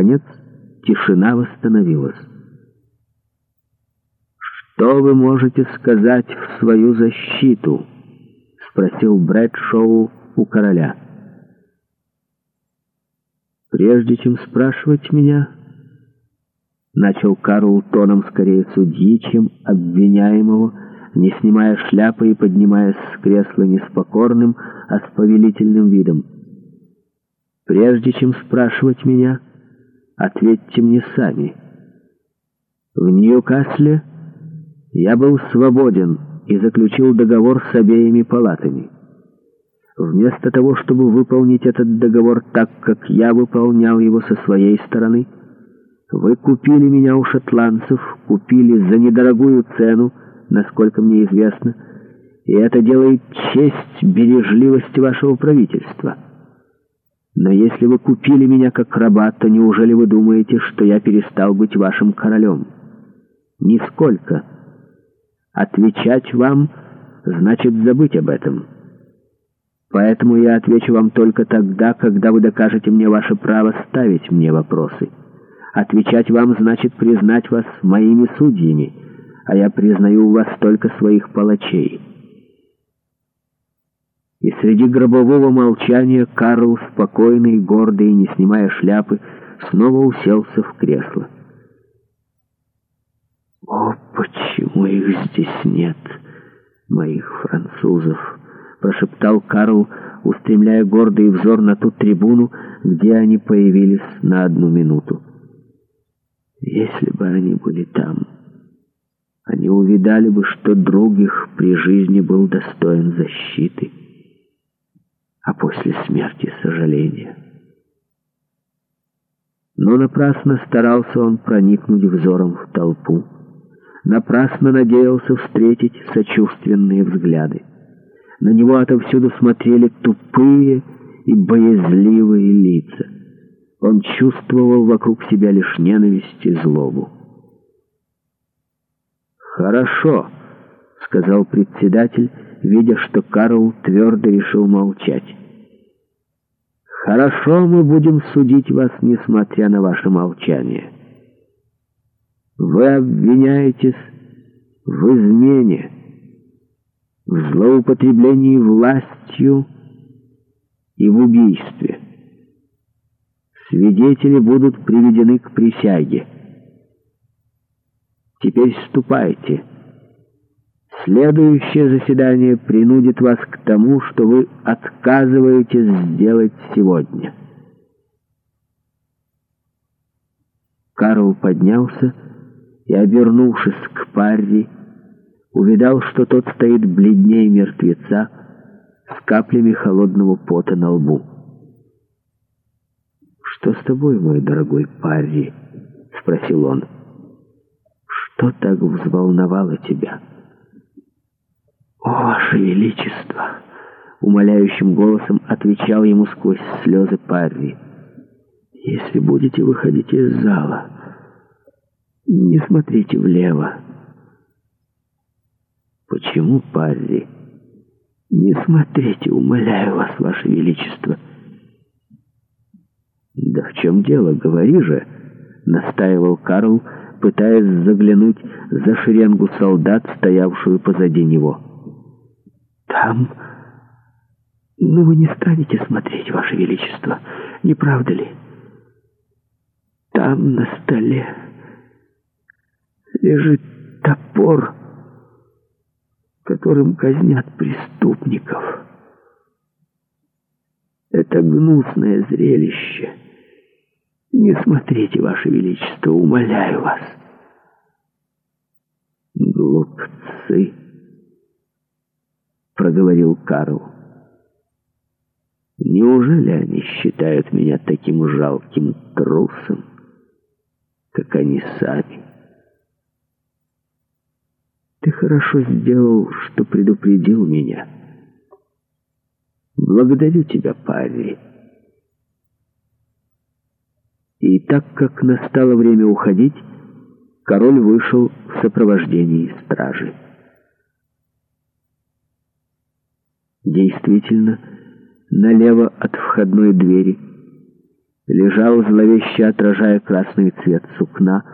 Наконец, тишина восстановилась. «Что вы можете сказать в свою защиту?» — спросил Брэдшоу у короля. «Прежде чем спрашивать меня...» Начал Карл тоном скорее судьи, чем обвиняемого, не снимая шляпы и поднимаясь с кресла не с покорным, а с повелительным видом. «Прежде чем спрашивать меня...» Ответьте мне сами. В Ньюкасле я был свободен и заключил договор с обеими палатами. Вместо того, чтобы выполнить этот договор так, как я выполнял его со своей стороны, вы купили меня у шотландцев, купили за недорогую цену, насколько мне известно, и это делает честь бережливости вашего правительства». Но если вы купили меня как раба, то неужели вы думаете, что я перестал быть вашим королем? Нисколько. Отвечать вам значит забыть об этом. Поэтому я отвечу вам только тогда, когда вы докажете мне ваше право ставить мне вопросы. Отвечать вам значит признать вас моими судьями, а я признаю у вас только своих палачей». И среди гробового молчания Карл, спокойный, гордый, не снимая шляпы, снова уселся в кресло. «О, почему их здесь нет, моих французов!» — прошептал Карл, устремляя гордый взор на ту трибуну, где они появились на одну минуту. «Если бы они были там, они увидали бы, что друг их при жизни был достоин защиты» а после смерти сожаление. Но напрасно старался он проникнуть взором в толпу, напрасно надеялся встретить сочувственные взгляды. На него отовсюду смотрели тупые и боязливые лица. Он чувствовал вокруг себя лишь ненависть и злобу. «Хорошо», — сказал председатель, видя, что Карл твердо решил молчать. Хорошо мы будем судить вас, несмотря на ваше молчание. Вы обвиняетесь в измене, в злоупотреблении властью и в убийстве. Свидетели будут приведены к присяге. Теперь вступайте. Следующее заседание принудит вас к тому, что вы отказываетесь сделать сегодня. Карл поднялся и, обернувшись к Парри, увидал, что тот стоит бледнее мертвеца с каплями холодного пота на лбу. «Что с тобой, мой дорогой Парри?» — спросил он. «Что так взволновало тебя?» О «Ваше Величество!» — умоляющим голосом отвечал ему сквозь слезы Парри. «Если будете выходить из зала, не смотрите влево». «Почему, Парри?» «Не смотрите, умоляю вас, Ваше Величество!» «Да в чем дело, говори же!» — настаивал Карл, пытаясь заглянуть за шеренгу солдат, стоявшую позади него там. Но вы не станете смотреть, Ваше Величество, не правда ли? Там на столе лежит топор, которым казнят преступников. Это гнусное зрелище. Не смотрите, Ваше Величество, умоляю вас. Глупцы проговорил Карл. Неужели они считают меня таким жалким трусом, как они сами? Ты хорошо сделал, что предупредил меня. Благодарю тебя, парень. И так как настало время уходить, король вышел в сопровождении стражи. Действительно, налево от входной двери лежал зловеще, отражая красный цвет сукна,